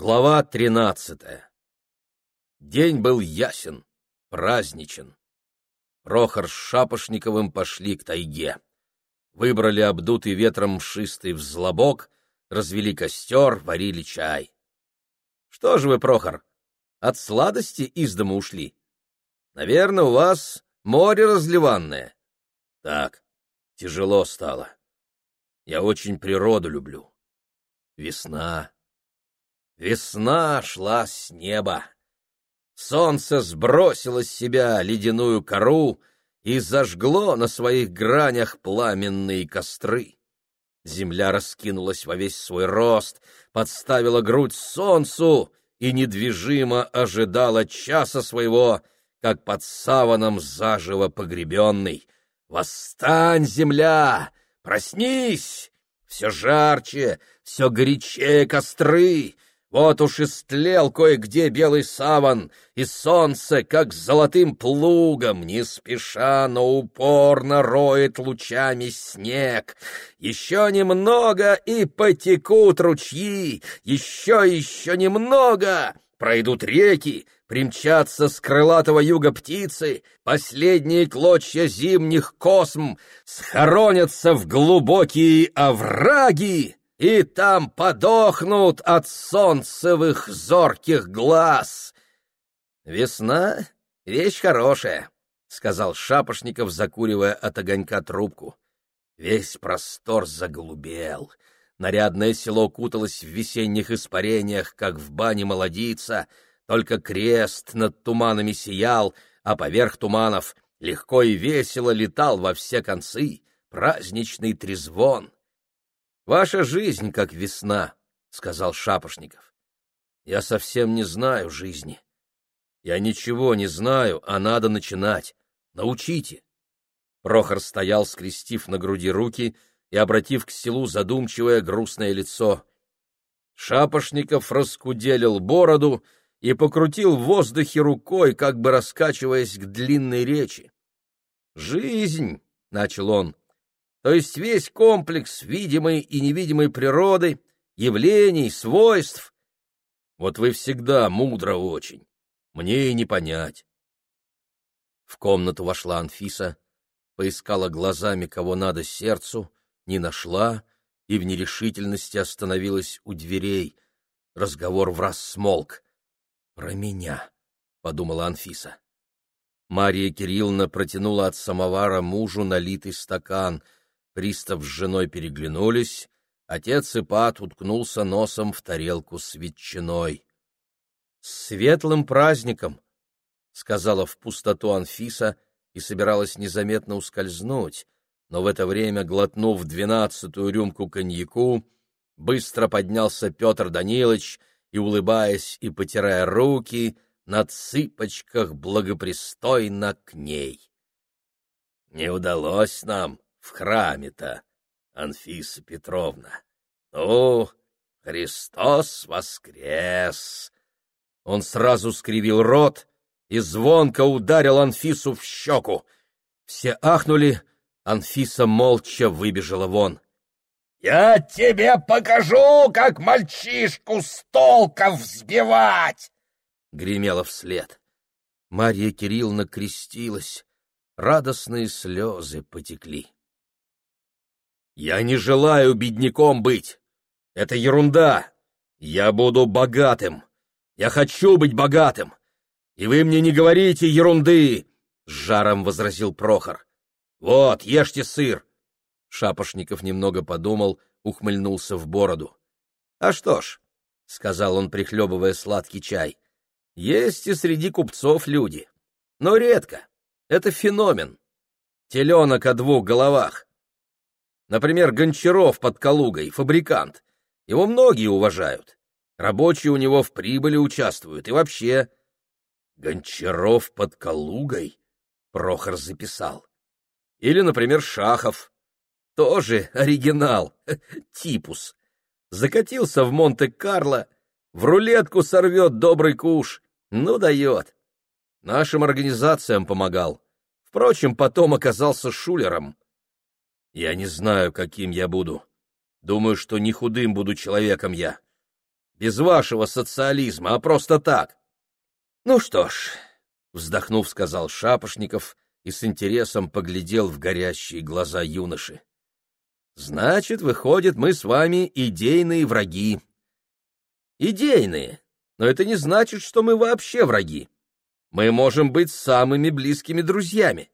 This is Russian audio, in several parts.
Глава тринадцатая. День был ясен, праздничен. Прохор с Шапошниковым пошли к тайге. Выбрали обдутый ветром мшистый взлобок, развели костер, варили чай. — Что же вы, Прохор, от сладости из дома ушли? Наверное, у вас море разливанное. Так, тяжело стало. Я очень природу люблю. Весна, Весна шла с неба. Солнце сбросило с себя ледяную кору и зажгло на своих гранях пламенные костры. Земля раскинулась во весь свой рост, подставила грудь солнцу и недвижимо ожидала часа своего, как под саваном заживо погребенный. «Восстань, земля! Проснись! Все жарче, все горячее костры!» Вот уж истлел кое-где белый саван, и солнце, как золотым плугом, не спеша, но упорно роет лучами снег. Еще немного, и потекут ручьи, еще, еще немного, пройдут реки, примчатся с крылатого юга птицы, последние клочья зимних косм схоронятся в глубокие овраги, и там подохнут от солнцевых зорких глаз. Весна — вещь хорошая, — сказал Шапошников, закуривая от огонька трубку. Весь простор заглубел. Нарядное село куталось в весенних испарениях, как в бане молодица, только крест над туманами сиял, а поверх туманов легко и весело летал во все концы праздничный трезвон. Ваша жизнь как весна, сказал Шапошников. Я совсем не знаю жизни. Я ничего не знаю, а надо начинать. Научите. Прохор стоял, скрестив на груди руки и обратив к селу задумчивое грустное лицо. Шапошников раскуделил бороду и покрутил в воздухе рукой, как бы раскачиваясь к длинной речи. «Жизнь», — начал он, то есть весь комплекс видимой и невидимой природы, явлений, свойств. Вот вы всегда мудро очень, мне и не понять. В комнату вошла Анфиса, поискала глазами, кого надо сердцу, не нашла и в нерешительности остановилась у дверей. Разговор враз смолк. «Про меня», — подумала Анфиса. Мария Кирилловна протянула от самовара мужу налитый стакан — Пристав с женой переглянулись, отец Ипат уткнулся носом в тарелку с ветчиной. — С светлым праздником! — сказала в пустоту Анфиса и собиралась незаметно ускользнуть, но в это время, глотнув двенадцатую рюмку коньяку, быстро поднялся Петр Данилович и, улыбаясь и потирая руки, на цыпочках благопристойно к ней. — Не удалось нам, в храме-то, Анфиса Петровна? Ну, Христос воскрес!» Он сразу скривил рот и звонко ударил Анфису в щеку. Все ахнули, Анфиса молча выбежала вон. «Я тебе покажу, как мальчишку с толка взбивать!» Гремело вслед. Марья Кирилловна крестилась, радостные слезы потекли. Я не желаю бедняком быть. Это ерунда. Я буду богатым. Я хочу быть богатым. И вы мне не говорите ерунды, — с жаром возразил Прохор. Вот, ешьте сыр. Шапошников немного подумал, ухмыльнулся в бороду. А что ж, — сказал он, прихлебывая сладкий чай, — есть и среди купцов люди. Но редко. Это феномен. Теленок о двух головах. Например, Гончаров под Калугой, фабрикант. Его многие уважают. Рабочие у него в прибыли участвуют. И вообще... Гончаров под Калугой? Прохор записал. Или, например, Шахов. Тоже оригинал. Типус. Закатился в Монте-Карло, в рулетку сорвет добрый куш. Ну, дает. Нашим организациям помогал. Впрочем, потом оказался шулером. Я не знаю, каким я буду. Думаю, что не худым буду человеком я. без вашего социализма, а просто так. Ну что ж, вздохнув, сказал Шапошников и с интересом поглядел в горящие глаза юноши. Значит, выходит, мы с вами идейные враги. Идейные, но это не значит, что мы вообще враги. Мы можем быть самыми близкими друзьями.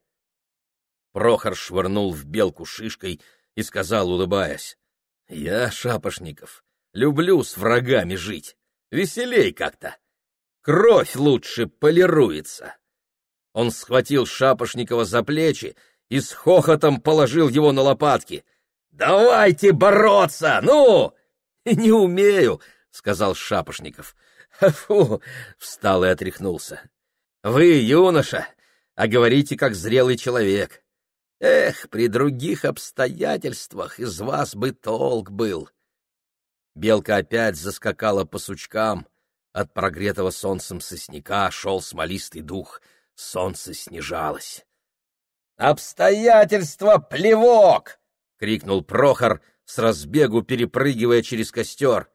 Прохор швырнул в белку шишкой и сказал, улыбаясь, «Я, Шапошников, люблю с врагами жить. Веселей как-то. Кровь лучше полируется». Он схватил Шапошникова за плечи и с хохотом положил его на лопатки. «Давайте бороться! Ну!» «Не умею», — сказал Шапошников. «Фу!» — встал и отряхнулся. «Вы юноша, а говорите, как зрелый человек. Эх, при других обстоятельствах из вас бы толк был. Белка опять заскакала по сучкам. От прогретого солнцем сосняка шел смолистый дух. Солнце снижалось. «Обстоятельства — плевок!» — крикнул Прохор, с разбегу перепрыгивая через костер.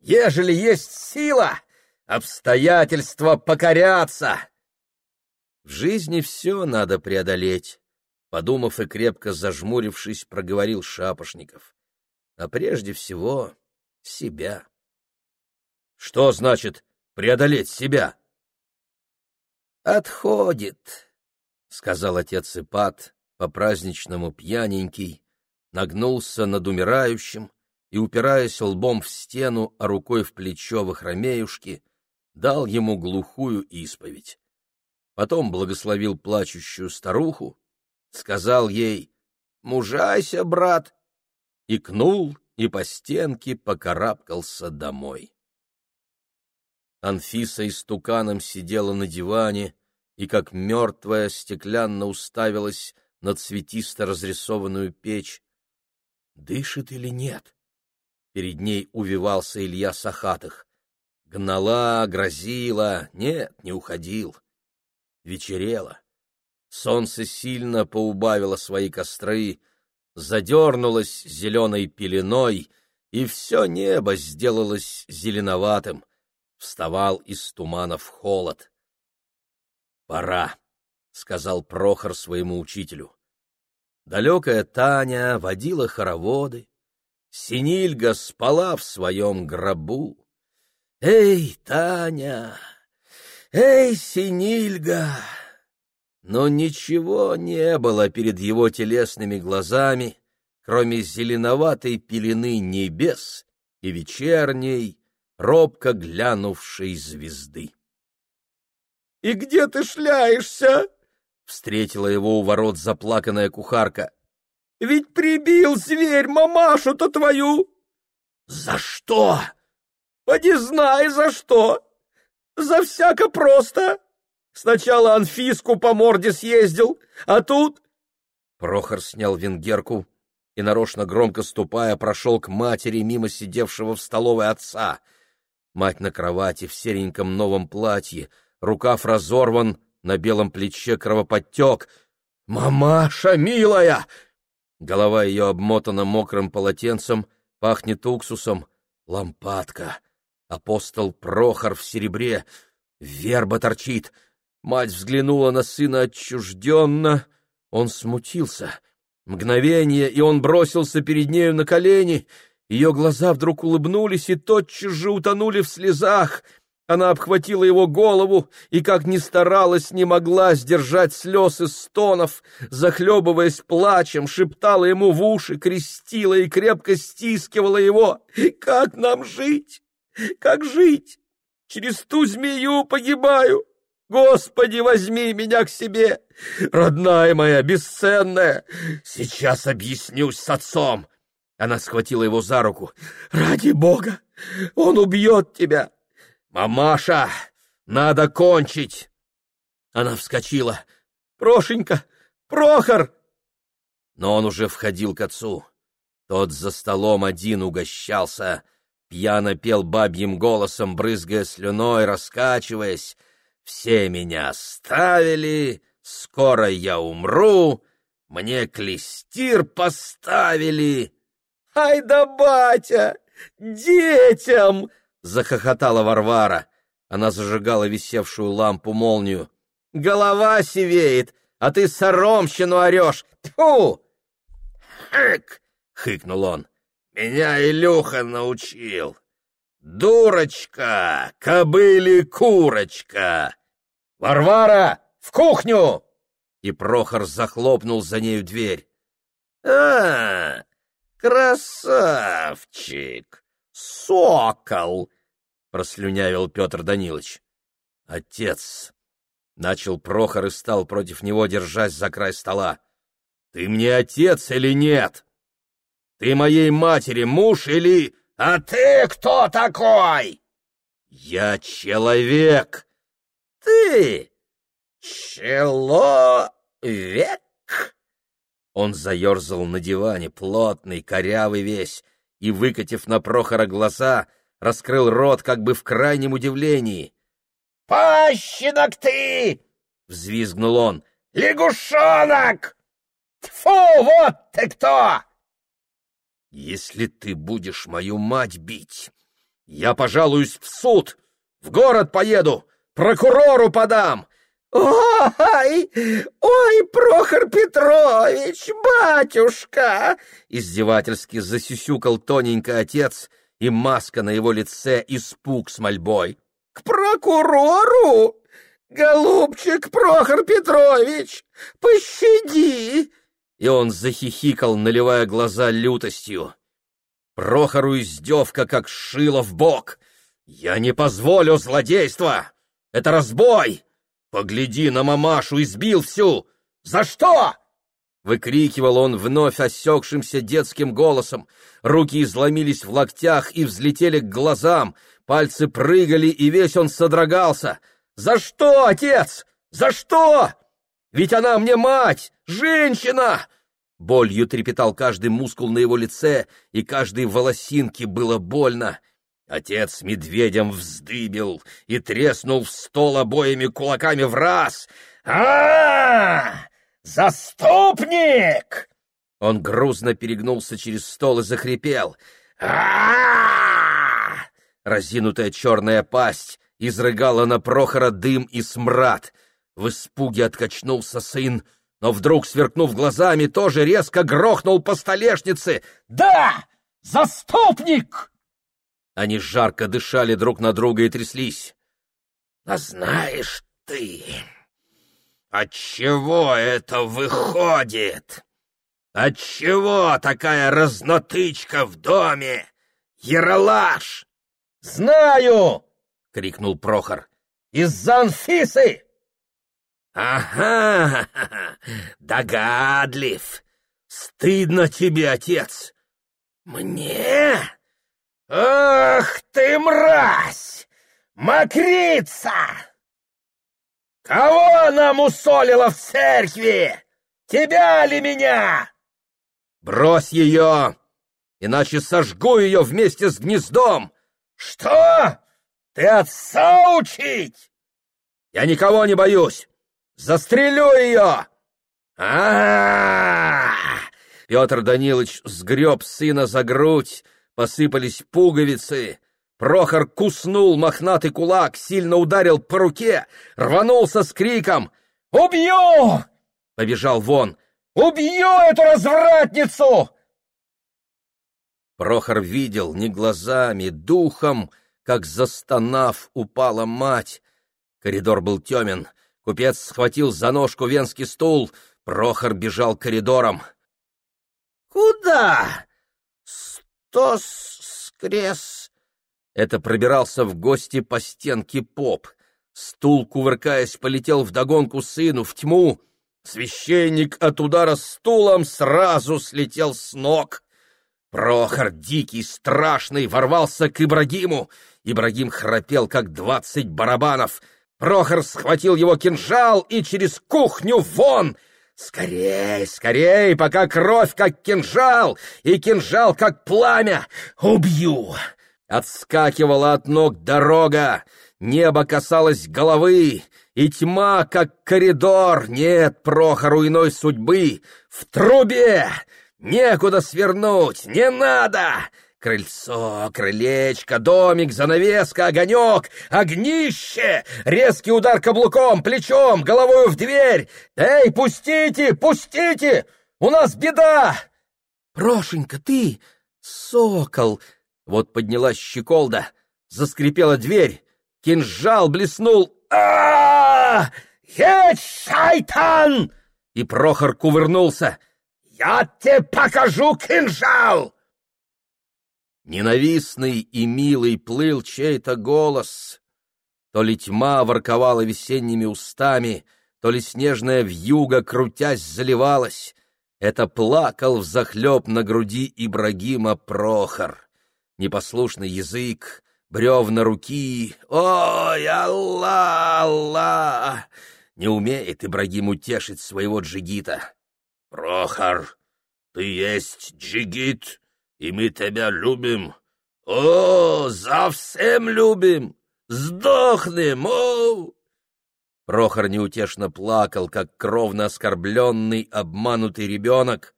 «Ежели есть сила, обстоятельства покорятся!» В жизни все надо преодолеть. Подумав и крепко зажмурившись, проговорил Шапошников. А прежде всего себя. Что значит преодолеть себя? Отходит, сказал отец Ипат, по-праздничному пьяненький, нагнулся над умирающим и, упираясь лбом в стену, а рукой в плечо Вахромеюшки, дал ему глухую исповедь. Потом благословил плачущую старуху, сказал ей «Мужайся, брат!» икнул и по стенке покарабкался домой. Анфиса истуканом сидела на диване и, как мертвая, стеклянно уставилась на цветисто разрисованную печь. Дышит или нет? Перед ней увивался Илья Сахатых. Гнала, грозила, нет, не уходил. Вечерело. Солнце сильно поубавило свои костры, задернулось зеленой пеленой, и все небо сделалось зеленоватым. Вставал из туманов холод. «Пора», — сказал Прохор своему учителю. Далекая Таня водила хороводы, Синильга спала в своем гробу. «Эй, Таня! Эй, Синильга!» Но ничего не было перед его телесными глазами, кроме зеленоватой пелены небес и вечерней, робко глянувшей звезды. — И где ты шляешься? — встретила его у ворот заплаканная кухарка. — Ведь прибил зверь мамашу-то твою! — За что? — Поди знай, за что! За всяко просто! Сначала Анфиску по морде съездил, а тут...» Прохор снял венгерку и, нарочно громко ступая, прошел к матери мимо сидевшего в столовой отца. Мать на кровати в сереньком новом платье, рукав разорван, на белом плече кровоподтек. «Мамаша, милая!» Голова ее обмотана мокрым полотенцем, пахнет уксусом. Лампадка. Апостол Прохор в серебре. Верба торчит. Мать взглянула на сына отчужденно. Он смутился. Мгновение, и он бросился перед нею на колени. Ее глаза вдруг улыбнулись и тотчас же утонули в слезах. Она обхватила его голову и, как ни старалась, не могла сдержать слез и стонов, захлебываясь плачем, шептала ему в уши, крестила и крепко стискивала его. «Как нам жить? Как жить? Через ту змею погибаю!» Господи, возьми меня к себе! Родная моя, бесценная! Сейчас объяснюсь с отцом!» Она схватила его за руку. «Ради бога! Он убьет тебя!» «Мамаша, надо кончить!» Она вскочила. «Прошенька! Прохор!» Но он уже входил к отцу. Тот за столом один угощался, пьяно пел бабьим голосом, брызгая слюной, раскачиваясь. Все меня оставили, скоро я умру, мне клестир поставили. Ай да батя, детям! захохотала Варвара. Она зажигала висевшую лампу-молнию. «Голова сивеет, а ты соромщину орешь! Тьфу!» «Хэк!» — хыкнул он. «Меня Илюха научил. Дурочка, кобыли курочка!» «Варвара, в кухню!» И Прохор захлопнул за нею дверь. «А, красавчик! Сокол!» — прослюнявил Петр Данилович. «Отец!» — начал Прохор и стал против него, держась за край стола. «Ты мне отец или нет? Ты моей матери муж или...» «А ты кто такой?» «Я человек!» «Ты человек?» Он заерзал на диване, плотный, корявый весь, и, выкатив на Прохора глаза, раскрыл рот как бы в крайнем удивлении. «Пащенок ты!» — взвизгнул он. «Лягушонок! Тьфу, вот ты кто!» «Если ты будешь мою мать бить, я пожалуюсь в суд, в город поеду, прокурору подам, «Ой, ой, Прохор Петрович, батюшка!» Издевательски засюсюкал тоненько отец, и маска на его лице испуг с мольбой. «К прокурору? Голубчик Прохор Петрович, пощади!» И он захихикал, наливая глаза лютостью. Прохору издевка, как шило в бок. «Я не позволю злодейства! Это разбой! «Погляди на мамашу, избил всю! За что?» Выкрикивал он вновь осекшимся детским голосом. Руки изломились в локтях и взлетели к глазам. Пальцы прыгали, и весь он содрогался. «За что, отец? За что? Ведь она мне мать, женщина!» Болью трепетал каждый мускул на его лице, и каждой волосинке было больно. Отец медведем вздыбил и треснул в стол обоими кулаками в раз. а, Заступник!» Он грузно перегнулся через стол и захрипел. а Разинутая черная пасть изрыгала на Прохора дым и смрад. В испуге откачнулся сын, но вдруг, сверкнув глазами, тоже резко грохнул по столешнице. «Да! Заступник!» Они жарко дышали друг на друга и тряслись. — А знаешь ты, отчего это выходит? Отчего такая разнотычка в доме? Яралаш! — Знаю! — крикнул Прохор. — Из-за Анфисы! — Ага, догадлив! Стыдно тебе, отец! Мне? «Ах ты, мразь! Мокрица! Кого она мусолила в церкви? Тебя ли меня?» «Брось ее, иначе сожгу ее вместе с гнездом!» «Что? Ты отца учить?» «Я никого не боюсь! Застрелю ее!» а, Петр Данилович сгреб сына за грудь, посыпались пуговицы. Прохор куснул мохнатый кулак, сильно ударил по руке, рванулся с криком «Убью!» Побежал вон. «Убью эту развратницу!» Прохор видел не глазами, духом, как застонав, упала мать. Коридор был темен. Купец схватил за ножку венский стул. Прохор бежал коридором. «Куда?» что скрес?» Это пробирался в гости по стенке поп. Стул, кувыркаясь, полетел вдогонку сыну в тьму. Священник от удара стулом сразу слетел с ног. Прохор, дикий, страшный, ворвался к Ибрагиму. Ибрагим храпел, как двадцать барабанов. Прохор схватил его кинжал и через кухню вон — Скорей, скорей, пока кровь как кинжал, и кинжал как пламя! Убью!» Отскакивала от ног дорога, небо касалось головы, и тьма, как коридор, нет Прохору иной судьбы. В трубе! Некуда свернуть, не надо! Крыльцо, крылечко, домик, занавеска, огонек, огнище! Резкий удар каблуком, плечом, головою в дверь! Эй, пустите, пустите! У нас беда! Прошенька, ты, сокол! Вот поднялась щеколда, заскрипела дверь, кинжал блеснул. а Есть, шайтан! И Прохор кувырнулся. «Я тебе покажу кинжал!» Ненавистный и милый плыл чей-то голос. То ли тьма ворковала весенними устами, то ли снежная вьюга, крутясь, заливалась. Это плакал взахлеб на груди Ибрагима Прохор. Непослушный язык, бревна руки. Ой, Аллах, Аллах! Не умеет Ибрагим утешить своего джигита. Прохор, ты есть джигит, и мы тебя любим. О, совсем любим! Сдохнем, о!» Прохор неутешно плакал, как кровно оскорбленный, обманутый ребенок.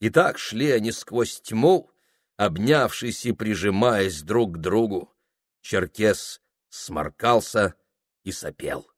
И так шли они сквозь тьму, обнявшись и прижимаясь друг к другу. Черкес сморкался и сопел.